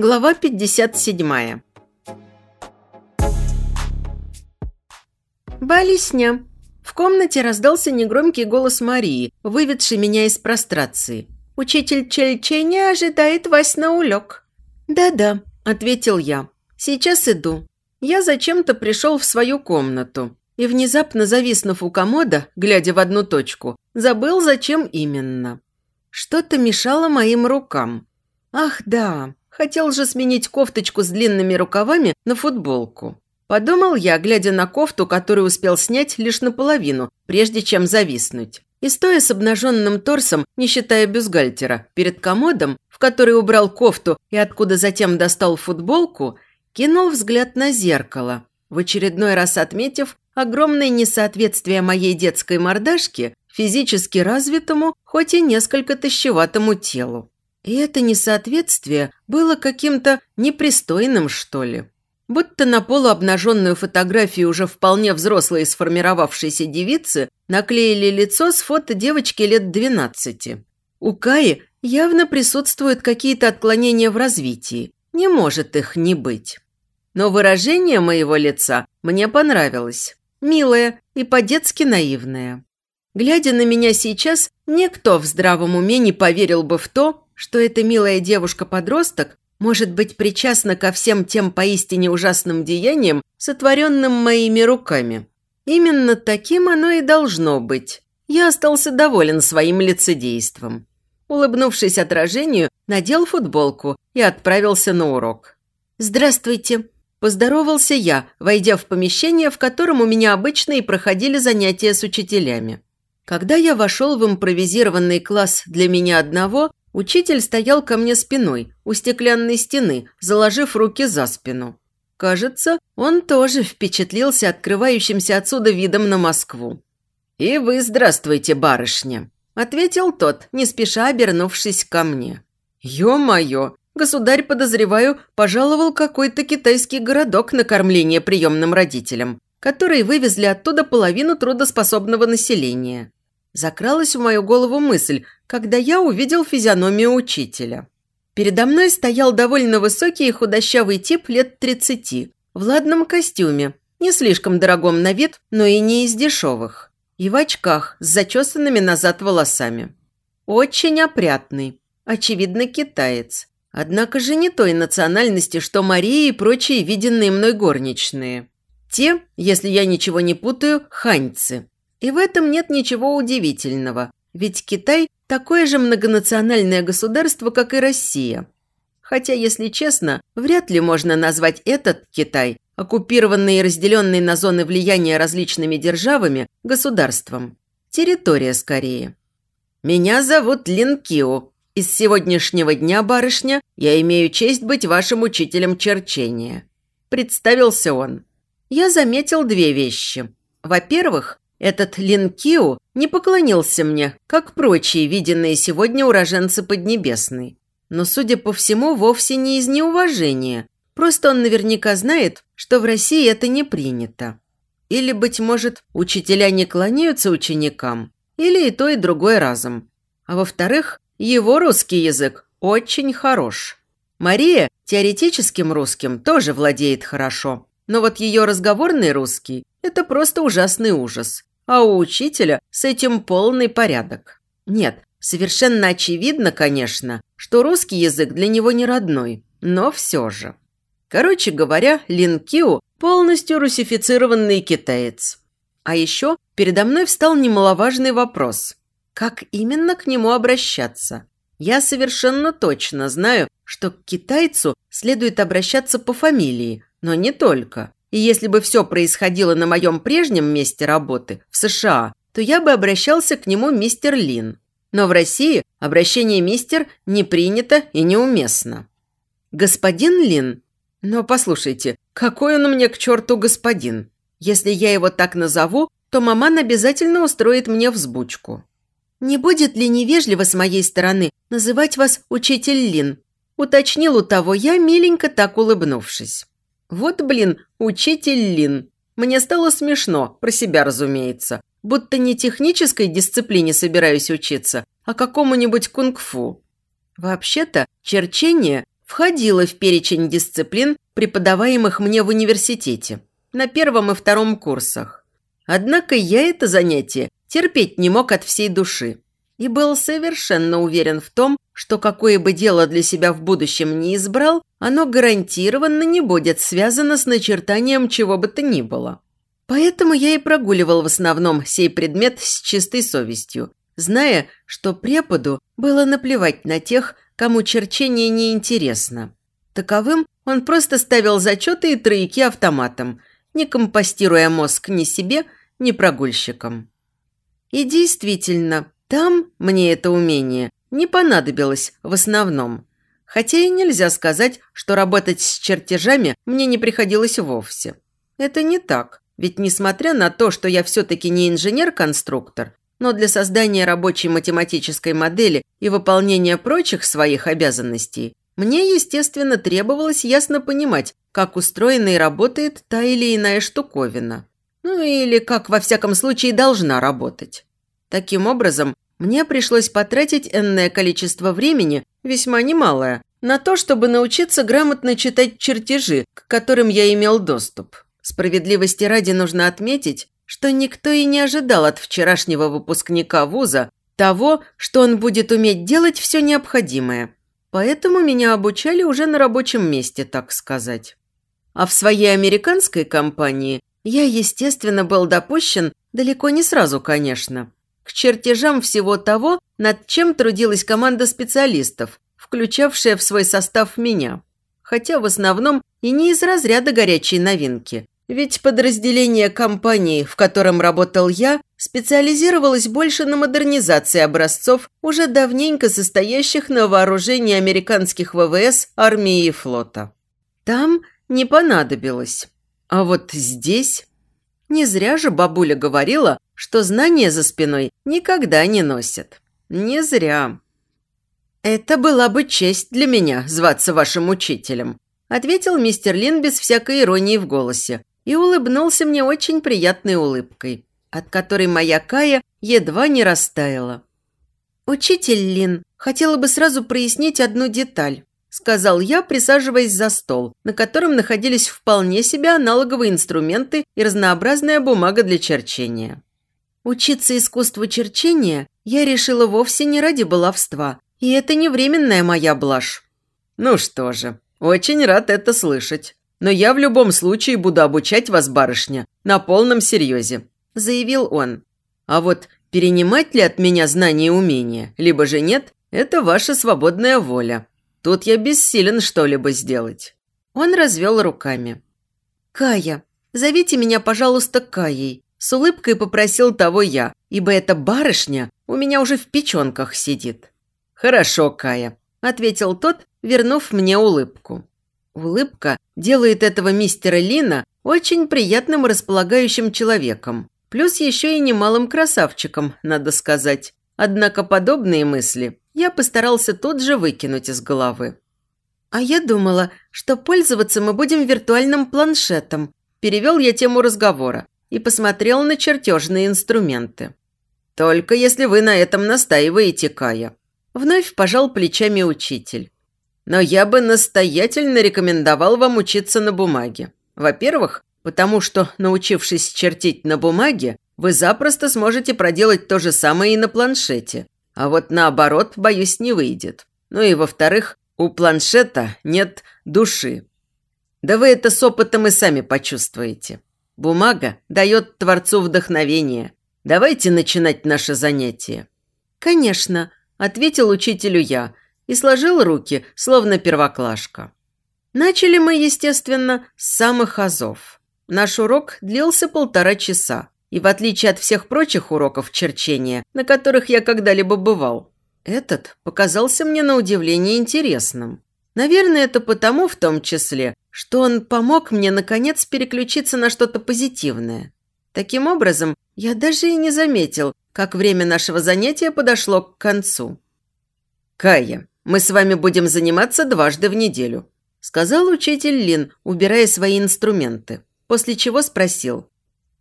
Глава 57. Болесня. В комнате раздался негромкий голос Марии, выведший меня из прострации. «Учитель Чельчения ожидает вас на улёк». «Да-да», – ответил я. «Сейчас иду». Я зачем-то пришел в свою комнату и, внезапно зависнув у комода, глядя в одну точку, забыл, зачем именно. Что-то мешало моим рукам. Ах, да, хотел же сменить кофточку с длинными рукавами на футболку. Подумал я, глядя на кофту, которую успел снять лишь наполовину, прежде чем зависнуть. И стоя с обнаженным торсом, не считая бюстгальтера, перед комодом, в который убрал кофту и откуда затем достал футболку, кинул взгляд на зеркало, в очередной раз отметив огромное несоответствие моей детской мордашки физически развитому, хоть и несколько тащеватому телу. И это несоответствие было каким-то непристойным, что ли будто на полуобнаженную фотографию уже вполне взрослой и сформировавшейся девицы наклеили лицо с фото девочки лет 12. У Каи явно присутствуют какие-то отклонения в развитии. Не может их не быть. Но выражение моего лица мне понравилось. Милое и по-детски наивное. Глядя на меня сейчас, никто в здравом уме не поверил бы в то, что эта милая девушка-подросток может быть причастна ко всем тем поистине ужасным деяниям, сотворенным моими руками. Именно таким оно и должно быть. Я остался доволен своим лицедейством. Улыбнувшись отражению, надел футболку и отправился на урок. «Здравствуйте!» – поздоровался я, войдя в помещение, в котором у меня обычно и проходили занятия с учителями. Когда я вошел в импровизированный класс для меня одного, Учитель стоял ко мне спиной, у стеклянной стены, заложив руки за спину. Кажется, он тоже впечатлился открывающимся отсюда видом на Москву. «И вы здравствуйте, барышня», – ответил тот, не спеша обернувшись ко мне. «Ё-моё, государь, подозреваю, пожаловал какой-то китайский городок на кормление приемным родителям, которые вывезли оттуда половину трудоспособного населения». Закралась в мою голову мысль, когда я увидел физиономию учителя. Передо мной стоял довольно высокий и худощавый тип лет 30, в ладном костюме, не слишком дорогом на вид, но и не из дешевых, и в очках с зачесанными назад волосами. Очень опрятный, очевидно, китаец. Однако же не той национальности, что Мария и прочие виденные мной горничные. Те, если я ничего не путаю, ханьцы. И в этом нет ничего удивительного, ведь Китай – такое же многонациональное государство, как и Россия. Хотя, если честно, вряд ли можно назвать этот Китай, оккупированный и разделенный на зоны влияния различными державами, государством. Территория скорее. «Меня зовут Лин Кио. Из сегодняшнего дня, барышня, я имею честь быть вашим учителем черчения». Представился он. Я заметил две вещи. Во-первых, этот Лин Кио не поклонился мне, как прочие виденные сегодня уроженцы Поднебесной. Но, судя по всему, вовсе не из неуважения. Просто он наверняка знает, что в России это не принято. Или, быть может, учителя не кланяются ученикам, или и то, и другое разом. А во-вторых, его русский язык очень хорош. Мария теоретическим русским тоже владеет хорошо, но вот ее разговорный русский – это просто ужасный ужас а у учителя с этим полный порядок. Нет, совершенно очевидно, конечно, что русский язык для него не родной, но все же. Короче говоря, Лин Киу полностью русифицированный китаец. А еще передо мной встал немаловажный вопрос. Как именно к нему обращаться? Я совершенно точно знаю, что к китайцу следует обращаться по фамилии, но не только. И если бы все происходило на моем прежнем месте работы, в США, то я бы обращался к нему мистер Лин. Но в России обращение мистер не принято и неуместно. Господин Лин? Но послушайте, какой он мне к черту господин? Если я его так назову, то маман обязательно устроит мне взбучку. Не будет ли невежливо с моей стороны называть вас учитель Лин? Уточнил у того я, миленько так улыбнувшись. Вот, блин, учитель Лин. Мне стало смешно, про себя, разумеется. Будто не технической дисциплине собираюсь учиться, а какому-нибудь кунг-фу. Вообще-то, черчение входило в перечень дисциплин, преподаваемых мне в университете, на первом и втором курсах. Однако я это занятие терпеть не мог от всей души и был совершенно уверен в том, что какое бы дело для себя в будущем не избрал, оно гарантированно не будет связано с начертанием чего бы то ни было. Поэтому я и прогуливал в основном сей предмет с чистой совестью, зная, что преподу было наплевать на тех, кому черчение не интересно. Таковым он просто ставил зачеты и тройки автоматом, не компостируя мозг ни себе, ни прогульщикам. И действительно, там мне это умение не понадобилось в основном. Хотя и нельзя сказать, что работать с чертежами мне не приходилось вовсе. Это не так, ведь несмотря на то, что я все-таки не инженер-конструктор, но для создания рабочей математической модели и выполнения прочих своих обязанностей мне, естественно, требовалось ясно понимать, как устроена и работает та или иная штуковина. Ну или как, во всяком случае, должна работать. Таким образом, мне пришлось потратить энное количество времени, весьма немалое, на то, чтобы научиться грамотно читать чертежи, к которым я имел доступ. Справедливости ради нужно отметить, что никто и не ожидал от вчерашнего выпускника вуза того, что он будет уметь делать все необходимое. Поэтому меня обучали уже на рабочем месте, так сказать. А в своей американской компании я, естественно, был допущен далеко не сразу, конечно к чертежам всего того, над чем трудилась команда специалистов, включавшая в свой состав меня. Хотя в основном и не из разряда горячей новинки. Ведь подразделение компании, в котором работал я, специализировалось больше на модернизации образцов, уже давненько состоящих на вооружении американских ВВС, армии и флота. Там не понадобилось. А вот здесь... Не зря же бабуля говорила, что знания за спиной никогда не носят. Не зря. «Это была бы честь для меня зваться вашим учителем», ответил мистер Лин без всякой иронии в голосе и улыбнулся мне очень приятной улыбкой, от которой моя Кая едва не растаяла. «Учитель Лин, хотела бы сразу прояснить одну деталь сказал я, присаживаясь за стол, на котором находились вполне себе аналоговые инструменты и разнообразная бумага для черчения. Учиться искусству черчения я решила вовсе не ради баловства, и это не временная моя блажь. Ну что же, очень рад это слышать. Но я в любом случае буду обучать вас, барышня, на полном серьезе, заявил он. А вот перенимать ли от меня знания и умения, либо же нет, это ваша свободная воля. Тут я бессилен что-либо сделать». Он развел руками. «Кая, зовите меня, пожалуйста, Каей», – с улыбкой попросил того я, ибо эта барышня у меня уже в печенках сидит. «Хорошо, Кая», – ответил тот, вернув мне улыбку. Улыбка делает этого мистера Лина очень приятным и располагающим человеком, плюс еще и немалым красавчиком, надо сказать. Однако подобные мысли я постарался тут же выкинуть из головы. «А я думала, что пользоваться мы будем виртуальным планшетом», перевел я тему разговора и посмотрел на чертежные инструменты. «Только если вы на этом настаиваете, Кая». Вновь пожал плечами учитель. «Но я бы настоятельно рекомендовал вам учиться на бумаге. Во-первых, потому что, научившись чертить на бумаге, вы запросто сможете проделать то же самое и на планшете. А вот наоборот, боюсь, не выйдет. Ну и во-вторых, у планшета нет души. Да вы это с опытом и сами почувствуете. Бумага дает Творцу вдохновение. Давайте начинать наше занятие. Конечно, ответил учителю я и сложил руки, словно первоклашка. Начали мы, естественно, с самых азов. Наш урок длился полтора часа. И в отличие от всех прочих уроков черчения, на которых я когда-либо бывал, этот показался мне на удивление интересным. Наверное, это потому в том числе, что он помог мне, наконец, переключиться на что-то позитивное. Таким образом, я даже и не заметил, как время нашего занятия подошло к концу. «Кая, мы с вами будем заниматься дважды в неделю. – сказал учитель Лин, убирая свои инструменты, после чего спросил.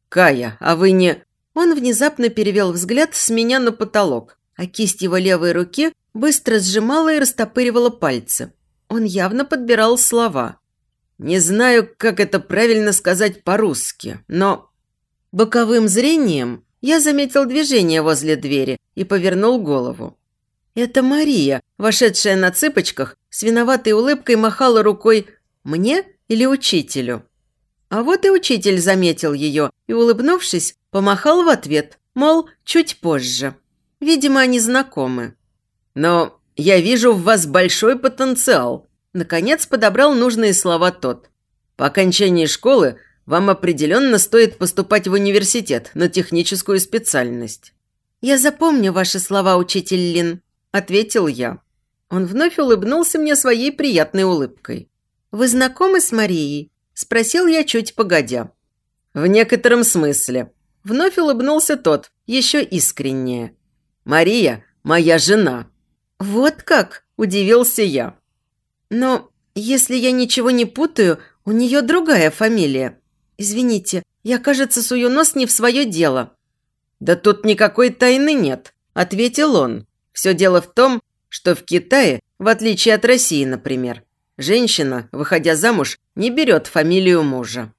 «Кая, а вы не...» Он внезапно перевел взгляд с меня на потолок, а кисть его левой руки быстро сжимала и растопыривала пальцы. Он явно подбирал слова. «Не знаю, как это правильно сказать по-русски, но...» Боковым зрением я заметил движение возле двери и повернул голову. Это Мария, вошедшая на цыпочках, с виноватой улыбкой махала рукой «мне» или учителю. А вот и учитель заметил ее и, улыбнувшись, помахал в ответ, мол, чуть позже. Видимо, они знакомы. «Но я вижу в вас большой потенциал», – наконец подобрал нужные слова тот. «По окончании школы вам определенно стоит поступать в университет на техническую специальность». «Я запомню ваши слова, учитель Лин», – ответил я. Он вновь улыбнулся мне своей приятной улыбкой. «Вы знакомы с Марией?» – спросил я чуть погодя. «В некотором смысле». Вновь улыбнулся тот, еще искреннее. «Мария – моя жена». «Вот как?» – удивился я. «Но если я ничего не путаю, у нее другая фамилия. Извините, я, кажется, сую нос не в свое дело». «Да тут никакой тайны нет», – ответил он. «Все дело в том, что в Китае, в отличие от России, например, женщина, выходя замуж, не берет фамилию мужа.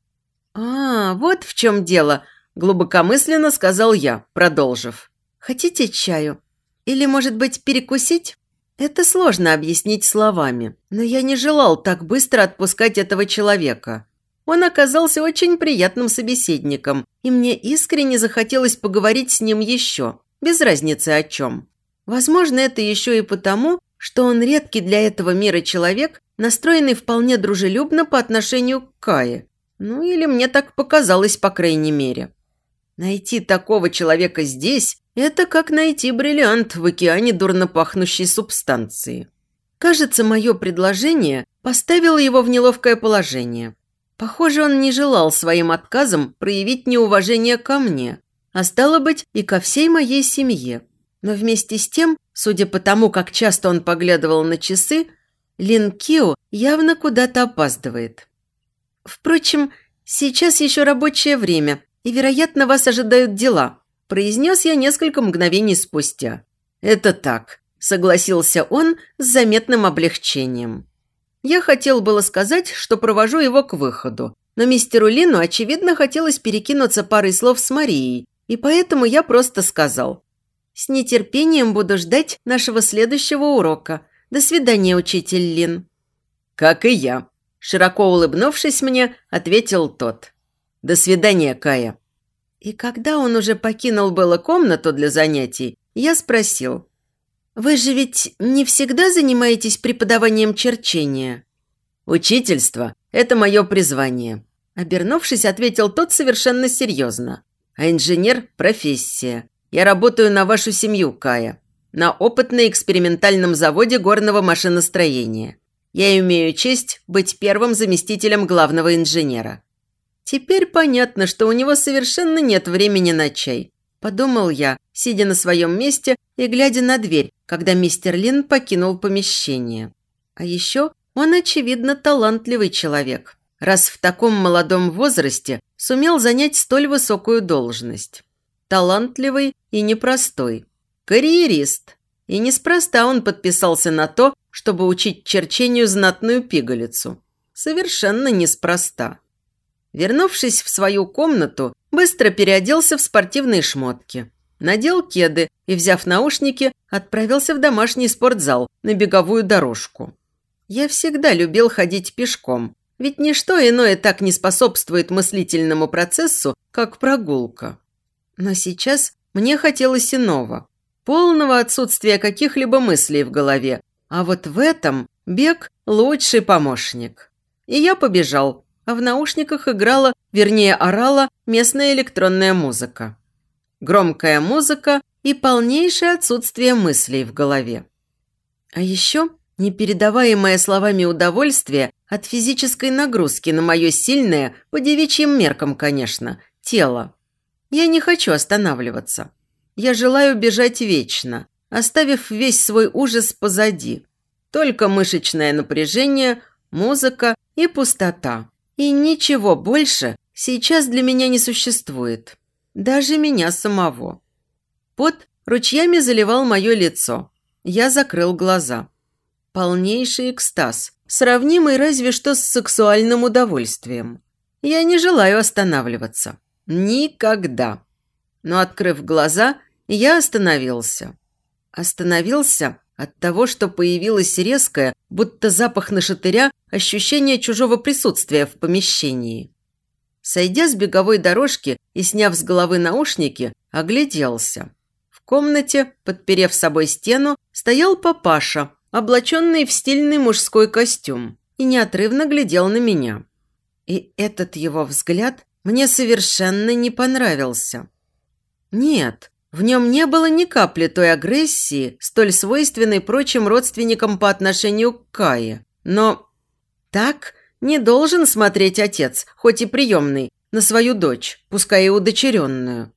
«А, вот в чем дело», – глубокомысленно сказал я, продолжив. «Хотите чаю? Или, может быть, перекусить?» Это сложно объяснить словами, но я не желал так быстро отпускать этого человека. Он оказался очень приятным собеседником, и мне искренне захотелось поговорить с ним еще, без разницы о чем. Возможно, это еще и потому, что он редкий для этого мира человек, настроенный вполне дружелюбно по отношению к Кае. Ну, или мне так показалось, по крайней мере. Найти такого человека здесь – это как найти бриллиант в океане дурно пахнущей субстанции. Кажется, мое предложение поставило его в неловкое положение. Похоже, он не желал своим отказом проявить неуважение ко мне, а стало быть, и ко всей моей семье. Но вместе с тем, судя по тому, как часто он поглядывал на часы, Лин Кио явно куда-то опаздывает. Впрочем, сейчас еще рабочее время, и, вероятно, вас ожидают дела, произнес я несколько мгновений спустя. Это так, согласился он с заметным облегчением. Я хотел было сказать, что провожу его к выходу, но мистеру Лину, очевидно, хотелось перекинуться парой слов с Марией, и поэтому я просто сказал с нетерпением буду ждать нашего следующего урока. До свидания, учитель Лин». «Как и я», – широко улыбнувшись мне, ответил тот. «До свидания, Кая». И когда он уже покинул было комнату для занятий, я спросил. «Вы же ведь не всегда занимаетесь преподаванием черчения?» «Учительство – это мое призвание», – обернувшись, ответил тот совершенно серьезно. «А инженер – профессия. Я работаю на вашу семью, Кая, на опытно-экспериментальном заводе горного машиностроения. Я имею честь быть первым заместителем главного инженера. Теперь понятно, что у него совершенно нет времени на чай. Подумал я, сидя на своем месте и глядя на дверь, когда мистер Лин покинул помещение. А еще он, очевидно, талантливый человек, раз в таком молодом возрасте сумел занять столь высокую должность талантливый и непростой. Карьерист. И неспроста он подписался на то, чтобы учить черчению знатную пигалицу. Совершенно неспроста. Вернувшись в свою комнату, быстро переоделся в спортивные шмотки. Надел кеды и, взяв наушники, отправился в домашний спортзал на беговую дорожку. Я всегда любил ходить пешком, ведь ничто иное так не способствует мыслительному процессу, как прогулка. Но сейчас мне хотелось иного. Полного отсутствия каких-либо мыслей в голове. А вот в этом бег – лучший помощник. И я побежал, а в наушниках играла, вернее орала, местная электронная музыка. Громкая музыка и полнейшее отсутствие мыслей в голове. А еще непередаваемое словами удовольствие от физической нагрузки на мое сильное, по девичьим меркам, конечно, тело. Я не хочу останавливаться. Я желаю бежать вечно, оставив весь свой ужас позади. Только мышечное напряжение, музыка и пустота. И ничего больше сейчас для меня не существует. Даже меня самого. Пот ручьями заливал мое лицо. Я закрыл глаза. Полнейший экстаз, сравнимый разве что с сексуальным удовольствием. Я не желаю останавливаться. Никогда. Но, открыв глаза, я остановился. Остановился от того, что появилось резкое, будто запах нашатыря, ощущение чужого присутствия в помещении. Сойдя с беговой дорожки и сняв с головы наушники, огляделся. В комнате, подперев собой стену, стоял папаша, облаченный в стильный мужской костюм, и неотрывно глядел на меня. И этот его взгляд мне совершенно не понравился. Нет, в нем не было ни капли той агрессии, столь свойственной прочим родственникам по отношению к Кае. Но так не должен смотреть отец, хоть и приемный, на свою дочь, пускай и удочеренную.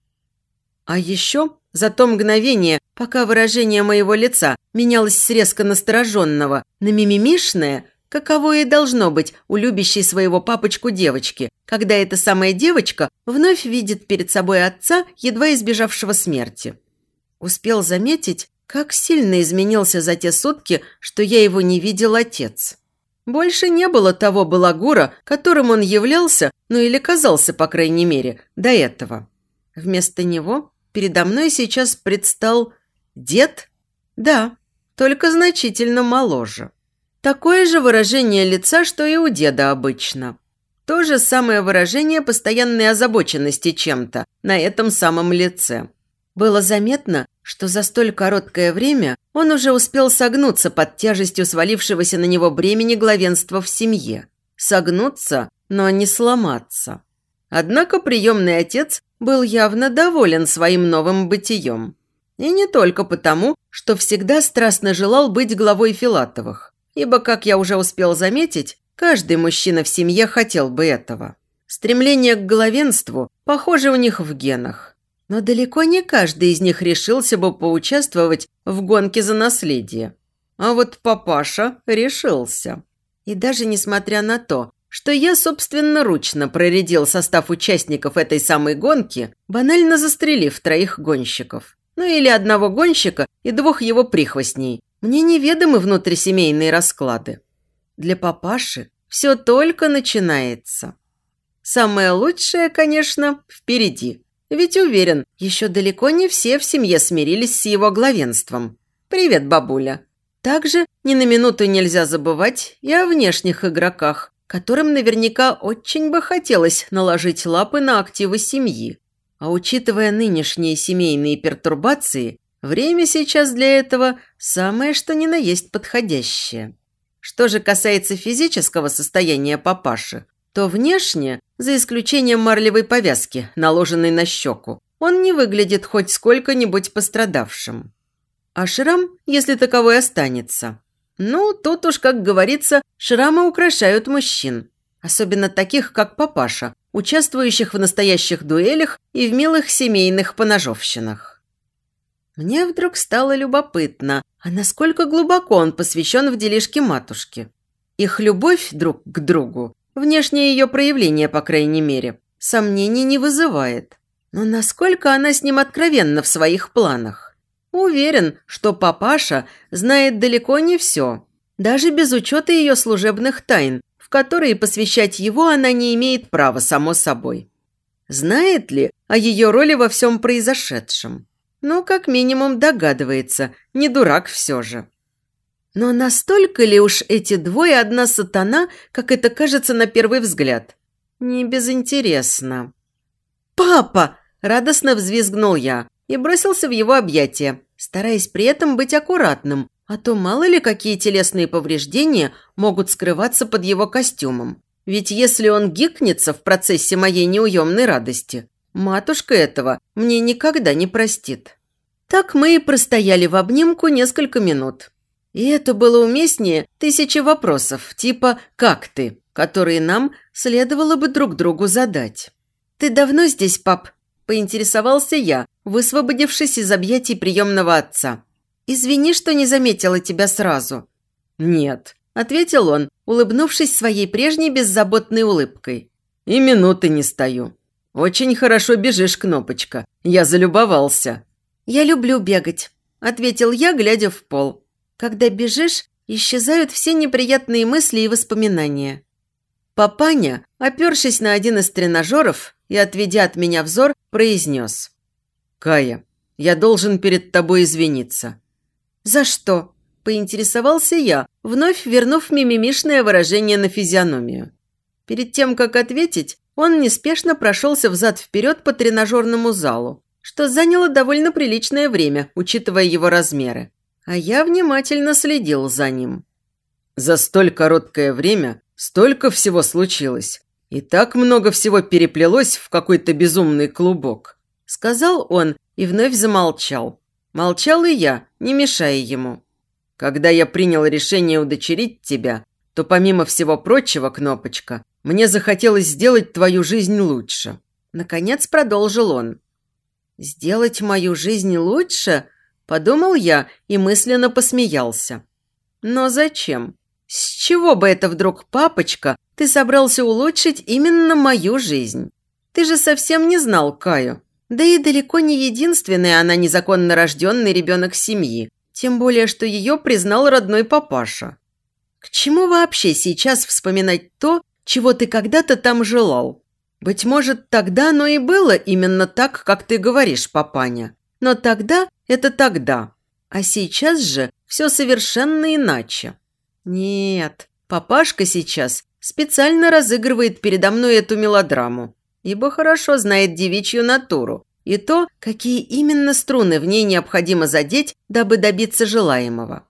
А еще за то мгновение, пока выражение моего лица менялось с резко настороженного на мимимишное, каково и должно быть у любящей своего папочку девочки, когда эта самая девочка вновь видит перед собой отца, едва избежавшего смерти. Успел заметить, как сильно изменился за те сутки, что я его не видел отец. Больше не было того балагура, которым он являлся, ну или казался, по крайней мере, до этого. Вместо него передо мной сейчас предстал дед? Да, только значительно моложе. Такое же выражение лица, что и у деда обычно. То же самое выражение постоянной озабоченности чем-то на этом самом лице. Было заметно, что за столь короткое время он уже успел согнуться под тяжестью свалившегося на него бремени главенства в семье. Согнуться, но не сломаться. Однако приемный отец был явно доволен своим новым бытием. И не только потому, что всегда страстно желал быть главой Филатовых. Ибо, как я уже успел заметить, каждый мужчина в семье хотел бы этого. Стремление к главенству, похоже, у них в генах. Но далеко не каждый из них решился бы поучаствовать в гонке за наследие. А вот папаша решился. И даже несмотря на то, что я собственноручно проредил состав участников этой самой гонки, банально застрелив троих гонщиков. Ну или одного гонщика и двух его прихвостней, мне неведомы внутрисемейные расклады. Для папаши все только начинается. Самое лучшее, конечно, впереди. Ведь уверен, еще далеко не все в семье смирились с его главенством. Привет, бабуля. Также ни на минуту нельзя забывать и о внешних игроках, которым наверняка очень бы хотелось наложить лапы на активы семьи. А учитывая нынешние семейные пертурбации, Время сейчас для этого самое что ни на есть подходящее. Что же касается физического состояния папаши, то внешне, за исключением марлевой повязки, наложенной на щеку, он не выглядит хоть сколько-нибудь пострадавшим. А шрам, если таковой останется. Ну, тут уж, как говорится, шрамы украшают мужчин. Особенно таких, как папаша, участвующих в настоящих дуэлях и в милых семейных поножовщинах. Мне вдруг стало любопытно, а насколько глубоко он посвящен в делишки матушки. Их любовь друг к другу, внешнее ее проявление, по крайней мере, сомнений не вызывает. Но насколько она с ним откровенна в своих планах? Уверен, что папаша знает далеко не все, даже без учета ее служебных тайн, в которые посвящать его она не имеет права, само собой. Знает ли о ее роли во всем произошедшем? Ну, как минимум догадывается, не дурак все же. Но настолько ли уж эти двое одна сатана, как это кажется на первый взгляд? Не безинтересно. «Папа!» – радостно взвизгнул я и бросился в его объятия, стараясь при этом быть аккуратным, а то мало ли какие телесные повреждения могут скрываться под его костюмом. Ведь если он гикнется в процессе моей неуемной радости, Матушка этого мне никогда не простит. Так мы и простояли в обнимку несколько минут. И это было уместнее тысячи вопросов, типа «как ты?», которые нам следовало бы друг другу задать. «Ты давно здесь, пап?» – поинтересовался я, высвободившись из объятий приемного отца. «Извини, что не заметила тебя сразу». «Нет, – ответил он, улыбнувшись своей прежней беззаботной улыбкой. «И минуты не стою. Очень хорошо бежишь, Кнопочка. Я залюбовался». «Я люблю бегать», – ответил я, глядя в пол. «Когда бежишь, исчезают все неприятные мысли и воспоминания». Папаня, опершись на один из тренажеров и отведя от меня взор, произнес. «Кая, я должен перед тобой извиниться». «За что?» – поинтересовался я, вновь вернув мимимишное выражение на физиономию. Перед тем, как ответить, он неспешно прошелся взад-вперед по тренажерному залу, что заняло довольно приличное время, учитывая его размеры. А я внимательно следил за ним. За столь короткое время столько всего случилось. И так много всего переплелось в какой-то безумный клубок. Сказал он и вновь замолчал. Молчал и я, не мешая ему. Когда я принял решение удочерить тебя, то помимо всего прочего, Кнопочка, мне захотелось сделать твою жизнь лучше. Наконец продолжил он. «Сделать мою жизнь лучше?» – подумал я и мысленно посмеялся. «Но зачем? С чего бы это вдруг, папочка, ты собрался улучшить именно мою жизнь? Ты же совсем не знал Каю. Да и далеко не единственная она незаконно рожденный ребенок семьи, тем более, что ее признал родной папаша. К чему вообще сейчас вспоминать то, чего ты когда-то там желал? Быть может, тогда оно и было именно так, как ты говоришь, папаня. Но тогда это тогда. А сейчас же все совершенно иначе. Нет, папашка сейчас специально разыгрывает передо мной эту мелодраму, ибо хорошо знает девичью натуру и то, какие именно струны в ней необходимо задеть, дабы добиться желаемого.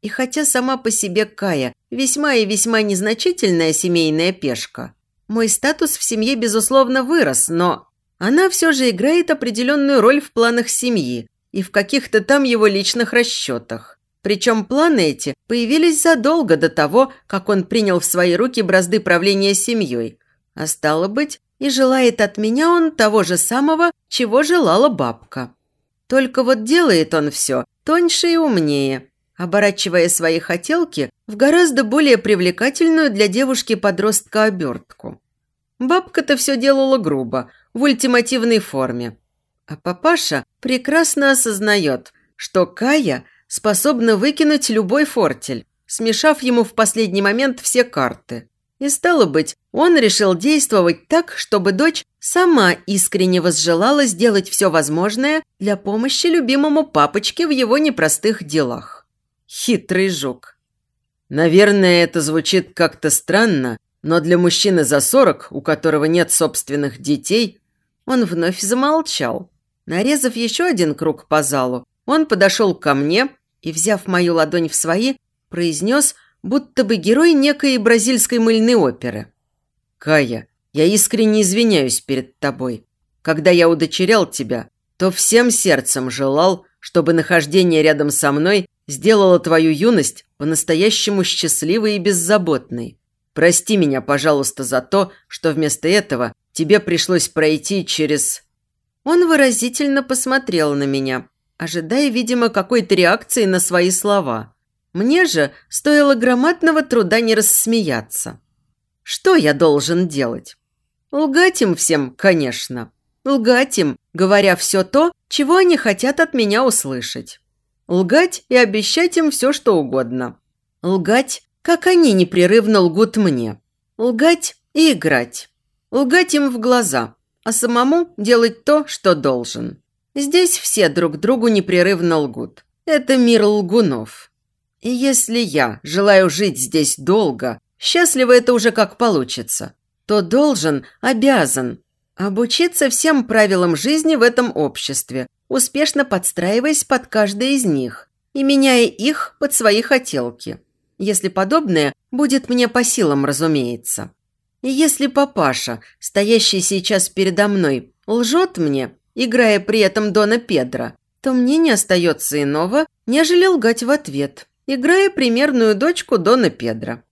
И хотя сама по себе Кая весьма и весьма незначительная семейная пешка, мой статус в семье, безусловно, вырос, но она все же играет определенную роль в планах семьи и в каких-то там его личных расчетах. Причем планы эти появились задолго до того, как он принял в свои руки бразды правления семьей. А стало быть, и желает от меня он того же самого, чего желала бабка. Только вот делает он все тоньше и умнее, оборачивая свои хотелки в гораздо более привлекательную для девушки-подростка обертку. Бабка-то все делала грубо, в ультимативной форме. А папаша прекрасно осознает, что Кая – способна выкинуть любой фортель, смешав ему в последний момент все карты. И стало быть, он решил действовать так, чтобы дочь сама искренне возжелала сделать все возможное для помощи любимому папочке в его непростых делах. Хитрый жук. Наверное, это звучит как-то странно, но для мужчины за сорок, у которого нет собственных детей, он вновь замолчал. Нарезав еще один круг по залу, он подошел ко мне и, взяв мою ладонь в свои, произнес, будто бы герой некой бразильской мыльной оперы. «Кая, я искренне извиняюсь перед тобой. Когда я удочерял тебя, то всем сердцем желал, чтобы нахождение рядом со мной сделало твою юность по-настоящему счастливой и беззаботной. Прости меня, пожалуйста, за то, что вместо этого тебе пришлось пройти через...» Он выразительно посмотрел на меня, ожидая, видимо, какой-то реакции на свои слова. Мне же стоило громадного труда не рассмеяться. Что я должен делать? Лгать им всем, конечно. Лгать им, говоря все то, чего они хотят от меня услышать. Лгать и обещать им все, что угодно. Лгать, как они непрерывно лгут мне. Лгать и играть. Лгать им в глаза, а самому делать то, что должен. Здесь все друг другу непрерывно лгут. Это мир лгунов. И если я желаю жить здесь долго, счастливо это уже как получится, то должен, обязан обучиться всем правилам жизни в этом обществе, успешно подстраиваясь под каждое из них и меняя их под свои хотелки. Если подобное будет мне по силам, разумеется. И если папаша, стоящий сейчас передо мной, лжет мне, играя при этом Дона Педро, то мне не остается иного, нежели лгать в ответ, играя примерную дочку Дона Педро.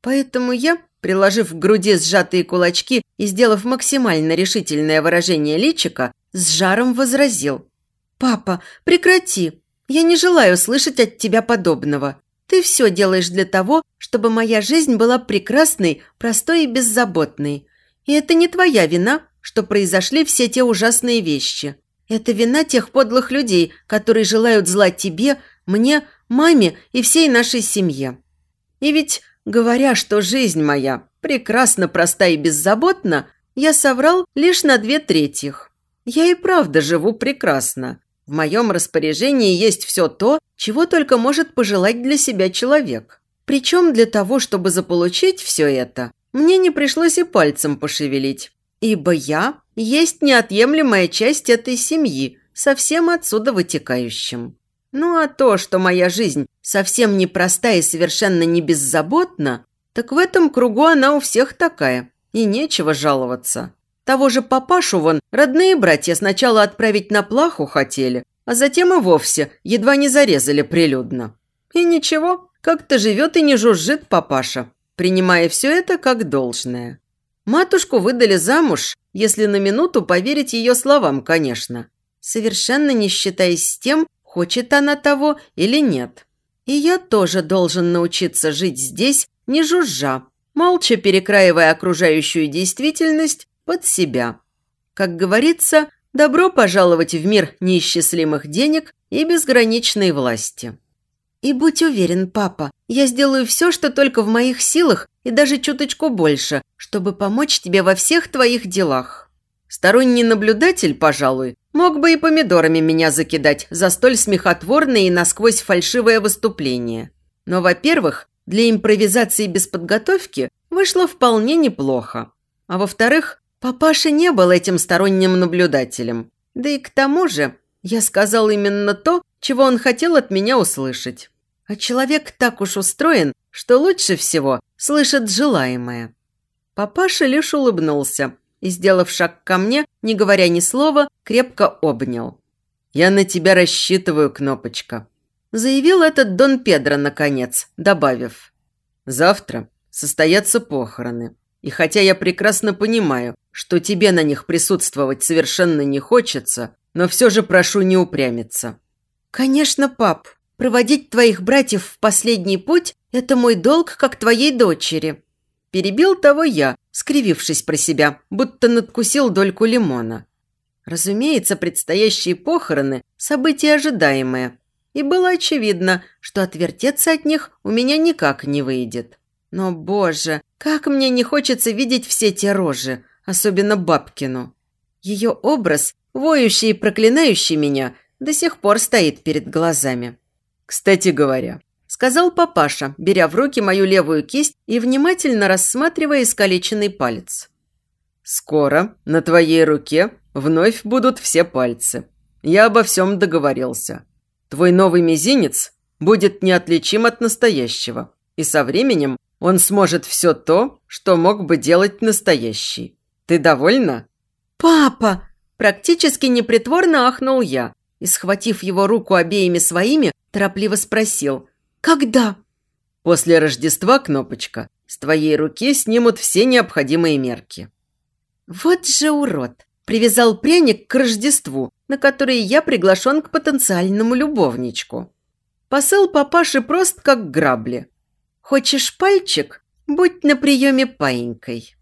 Поэтому я, приложив к груди сжатые кулачки и сделав максимально решительное выражение личика, с жаром возразил. «Папа, прекрати! Я не желаю слышать от тебя подобного. Ты все делаешь для того, чтобы моя жизнь была прекрасной, простой и беззаботной. И это не твоя вина, что произошли все те ужасные вещи. Это вина тех подлых людей, которые желают зла тебе, мне, маме и всей нашей семье. И ведь, говоря, что жизнь моя прекрасно, проста и беззаботна, я соврал лишь на две третьих. Я и правда живу прекрасно. В моем распоряжении есть все то, чего только может пожелать для себя человек. Причем для того, чтобы заполучить все это, мне не пришлось и пальцем пошевелить. Ибо я есть неотъемлемая часть этой семьи, совсем отсюда вытекающим. Ну а то, что моя жизнь совсем непроста и совершенно не беззаботна, так в этом кругу она у всех такая, и нечего жаловаться. Того же папашу вон родные братья сначала отправить на плаху хотели, а затем и вовсе едва не зарезали прилюдно. И ничего, как-то живет и не жужжит папаша, принимая все это как должное. Матушку выдали замуж, если на минуту поверить ее словам, конечно, совершенно не считаясь с тем, хочет она того или нет. И я тоже должен научиться жить здесь, не жужжа, молча перекраивая окружающую действительность под себя. Как говорится, добро пожаловать в мир неисчислимых денег и безграничной власти. И будь уверен, папа, я сделаю все, что только в моих силах, и даже чуточку больше, чтобы помочь тебе во всех твоих делах. Сторонний наблюдатель, пожалуй, Мог бы и помидорами меня закидать за столь смехотворное и насквозь фальшивое выступление. Но, во-первых, для импровизации без подготовки вышло вполне неплохо. А во-вторых, папаша не был этим сторонним наблюдателем. Да и к тому же я сказал именно то, чего он хотел от меня услышать. А человек так уж устроен, что лучше всего слышит желаемое. Папаша лишь улыбнулся, и, сделав шаг ко мне, не говоря ни слова, крепко обнял. «Я на тебя рассчитываю, Кнопочка», – заявил этот Дон Педро, наконец, добавив. «Завтра состоятся похороны, и хотя я прекрасно понимаю, что тебе на них присутствовать совершенно не хочется, но все же прошу не упрямиться». «Конечно, пап, проводить твоих братьев в последний путь – это мой долг, как твоей дочери», Перебил того я, скривившись про себя, будто надкусил дольку лимона. Разумеется, предстоящие похороны – события ожидаемые. И было очевидно, что отвертеться от них у меня никак не выйдет. Но, боже, как мне не хочется видеть все те рожи, особенно бабкину. Ее образ, воющий и проклинающий меня, до сих пор стоит перед глазами. Кстати говоря, сказал папаша, беря в руки мою левую кисть и внимательно рассматривая искалеченный палец. «Скоро на твоей руке вновь будут все пальцы. Я обо всем договорился. Твой новый мизинец будет неотличим от настоящего, и со временем он сможет все то, что мог бы делать настоящий. Ты довольна?» «Папа!» – практически непритворно ахнул я и, схватив его руку обеими своими, торопливо спросил – «Когда?» «После Рождества, Кнопочка, с твоей руки снимут все необходимые мерки». «Вот же урод!» Привязал пряник к Рождеству, на который я приглашен к потенциальному любовничку. Посыл папаши прост, как грабли. «Хочешь пальчик? Будь на приеме паинькой».